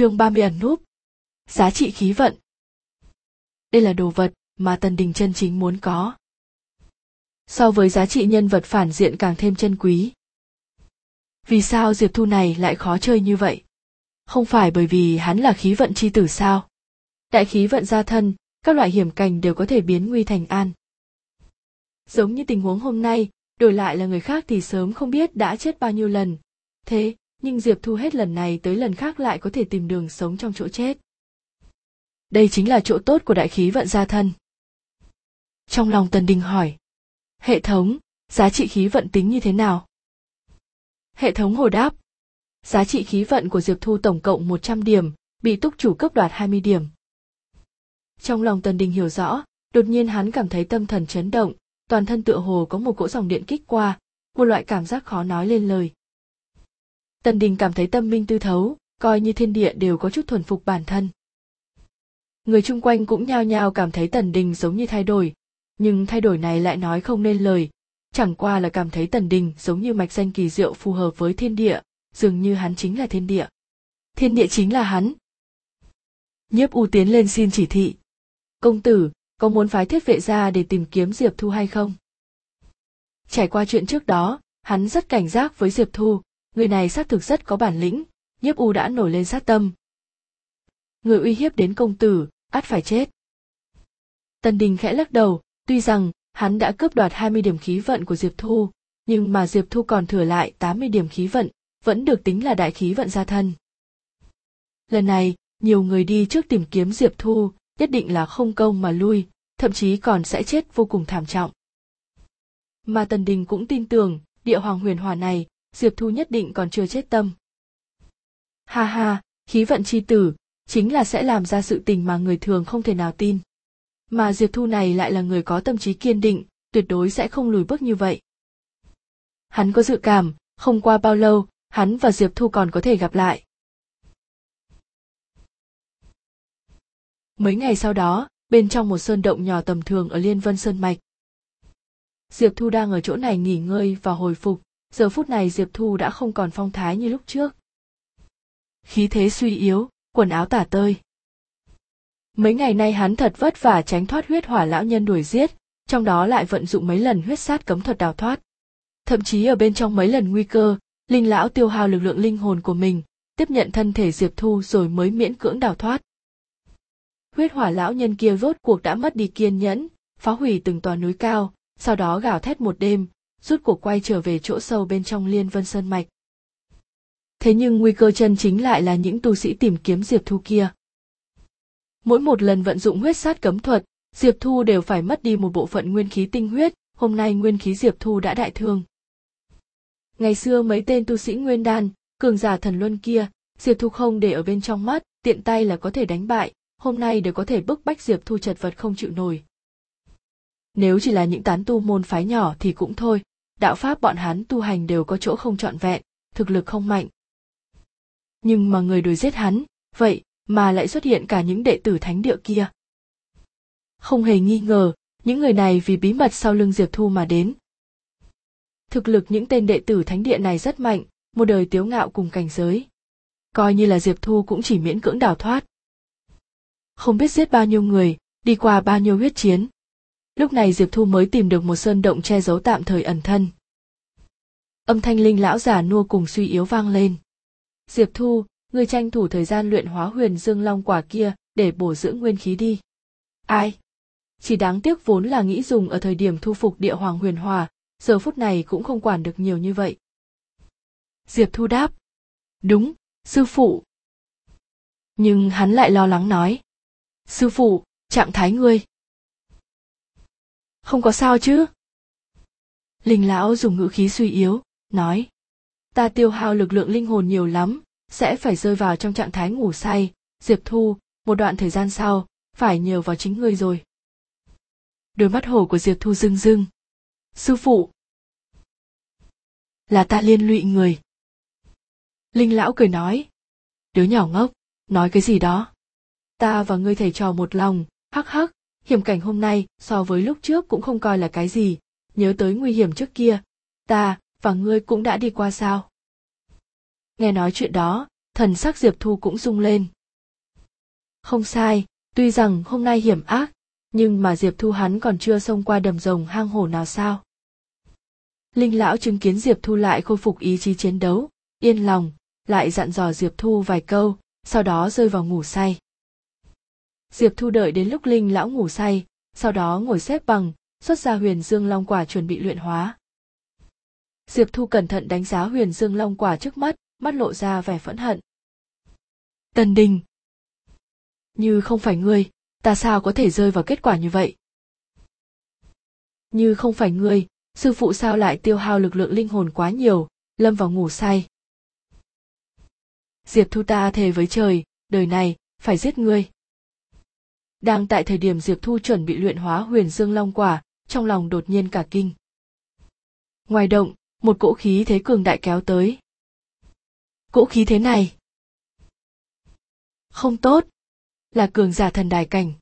chương 30 ẩn núp. Giá trị khí vận. Đây là đồ vật mà Tần Đình chân chính muốn có. So với giá trị nhân vật phản diện càng thêm chân quý. Vì sao Diệp Thu này lại khó chơi như vậy? Không phải bởi vì hắn là khí vận chi tử sao? Đại khí vận gia thân, các loại hiểm cảnh đều có thể biến nguy thành an. Giống như tình huống hôm nay, đổi lại là người khác thì sớm không biết đã chết bao nhiêu lần. Thế, nhưng Diệp Thu hết lần này tới lần khác lại có thể tìm đường sống trong chỗ chết. Đây chính là chỗ tốt của đại khí vận gia thân. Trong lòng Tần Đình hỏi. Hệ thống, giá trị khí vận tính như thế nào? Hệ thống hồi đáp. Giá trị khí vận của Diệp Thu tổng cộng 100 điểm, bị túc chủ cấp đoạt 20 điểm. Trong lòng Tần Đình hiểu rõ, đột nhiên hắn cảm thấy tâm thần chấn động, toàn thân tựa hồ có một cỗ dòng điện kích qua, một loại cảm giác khó nói lên lời. Tần Đình cảm thấy tâm minh tư thấu, coi như thiên địa đều có chút thuần phục bản thân. Người chung quanh cũng nhao nhao cảm thấy Tần Đình giống như thay đổi, nhưng thay đổi này lại nói không nên lời, chẳng qua là cảm thấy Tần Đình giống như mạch danh kỳ diệu phù hợp với thiên địa, dường như hắn chính là thiên địa. Thiên địa chính là hắn. Nhiếp U tiến lên xin chỉ thị. Công tử, có muốn phái thiết vệ ra để tìm kiếm Diệp Thu hay không? Trải qua chuyện trước đó, hắn rất cảnh giác với Diệp Thu, người này xác thực rất có bản lĩnh, nhiếp u đã nổi lên sát tâm. Người uy hiếp đến công tử, ắt phải chết. Tần Đình khẽ lắc đầu, tuy rằng hắn đã cướp đoạt 20 điểm khí vận của Diệp Thu, nhưng mà Diệp Thu còn thừa lại 80 điểm khí vận, vẫn được tính là đại khí vận gia thân. Lần này, nhiều người đi trước tìm kiếm Diệp Thu, nhất định là không công mà lui, thậm chí còn sẽ chết vô cùng thảm trọng. Mà Tần Đình cũng tin tưởng, địa hoàng huyền hòa này, Diệp Thu nhất định còn chưa chết tâm. Ha ha, khí vận chi tử, chính là sẽ làm ra sự tình mà người thường không thể nào tin. Mà Diệp Thu này lại là người có tâm trí kiên định, tuyệt đối sẽ không lùi bước như vậy. Hắn có dự cảm, không qua bao lâu, hắn và Diệp Thu còn có thể gặp lại. Mấy ngày sau đó, bên trong một sơn động nhỏ tầm thường ở Liên Vân Sơn Mạch. Diệp Thu đang ở chỗ này nghỉ ngơi và hồi phục, giờ phút này Diệp Thu đã không còn phong thái như lúc trước. Khí thế suy yếu, quần áo tả tơi. Mấy ngày nay hắn thật vất vả tránh thoát huyết hỏa lão nhân đuổi giết, trong đó lại vận dụng mấy lần huyết sát cấm thuật đào thoát. Thậm chí ở bên trong mấy lần nguy cơ, linh lão tiêu hao lực lượng linh hồn của mình, tiếp nhận thân thể Diệp Thu rồi mới miễn cưỡng đào thoát huyết hỏa lão nhân kia rốt cuộc đã mất đi kiên nhẫn phá hủy từng tòa núi cao sau đó gào thét một đêm rút cuộc quay trở về chỗ sâu bên trong liên vân sơn mạch. Thế nhưng nguy cơ chân chính lại là những tu sĩ tìm kiếm diệp thu kia. Mỗi một lần vận dụng huyết sát cấm thuật, diệp thu đều phải mất đi một bộ phận nguyên khí tinh huyết, hôm nay nguyên khí diệp thu đã đại thương. Ngày xưa mấy tên tu sĩ nguyên đan, cường giả thần luân kia, diệp thu không để ở bên trong mắt, tiện tay là có thể đánh bại, hôm nay đều có thể bức bách diệp thu chật vật không chịu nổi. Nếu chỉ là những tán tu môn phái nhỏ thì cũng thôi đạo pháp bọn hắn tu hành đều có chỗ không trọn vẹn thực lực không mạnh. Nhưng mà người đuổi giết hắn vậy mà lại xuất hiện cả những đệ tử thánh địa kia. Không hề nghi ngờ những người này vì bí mật sau lưng diệp thu mà đến. Thực lực những tên đệ tử thánh địa này rất mạnh một đời tiếu ngạo cùng cảnh giới. Coi như là diệp thu cũng chỉ miễn cưỡng đào thoát. Không biết giết bao nhiêu người, đi qua bao nhiêu huyết chiến. Lúc này Diệp Thu mới tìm được một sơn động che giấu tạm thời ẩn thân. Âm thanh linh lão giả nua cùng suy yếu vang lên. Diệp Thu, người tranh thủ thời gian luyện hóa huyền dương long quả kia để bổ dưỡng nguyên khí đi. Ai? Chỉ đáng tiếc vốn là nghĩ dùng ở thời điểm thu phục địa hoàng huyền hòa, giờ phút này cũng không quản được nhiều như vậy. Diệp Thu đáp. Đúng, sư phụ. Nhưng hắn lại lo lắng nói sư phụ trạng thái ngươi không có sao chứ? Linh lão dùng ngữ khí suy yếu, nói, ta tiêu hao lực lượng linh hồn nhiều lắm, sẽ phải rơi vào trong trạng thái ngủ say. Diệp thu, một đoạn thời gian sau, phải nhờ vào chính ngươi rồi. Đôi mắt hổ của diệp thu rưng rưng. Sư phụ, là ta liên lụy người. Linh lão cười nói, đứa nhỏ ngốc, nói cái gì đó? Ta và ngươi thầy trò một lòng, hắc hắc hiểm cảnh hôm nay, so với lúc trước cũng không coi là cái gì. Nhớ tới nguy hiểm trước kia, ta và ngươi cũng đã đi qua sao? Nghe nói chuyện đó, thần sắc diệp thu cũng rung lên. Không sai, tuy rằng hôm nay hiểm ác, nhưng mà diệp thu hắn còn chưa xông qua đầm rồng hang hổ nào sao? Linh lão chứng kiến diệp thu lại khôi phục ý chí chiến đấu, yên lòng, lại dặn dò diệp thu vài câu, sau đó rơi vào ngủ say diệp thu đợi đến lúc linh lão ngủ say, sau đó ngồi xếp bằng, xuất ra huyền dương long quả chuẩn bị luyện hóa. Diệp thu cẩn thận đánh giá huyền dương long quả trước mắt mắt lộ ra vẻ phẫn hận. Tần đình! Như không phải ngươi, ta sao có thể rơi vào kết quả như vậy? Như không phải ngươi, sư phụ sao lại tiêu hao lực lượng linh hồn quá nhiều, lâm vào ngủ say? Diệp thu ta thề với trời, đời này, phải giết ngươi đang tại thời điểm diệp thu chuẩn bị luyện hóa huyền dương long quả, trong lòng đột nhiên cả kinh. Ngoài động, một cỗ khí thế cường đại kéo tới. Cỗ khí thế này? Không tốt. Là cường giả thần đài cảnh.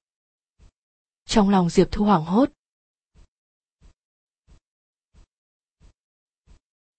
Trong lòng diệp thu hoảng hốt.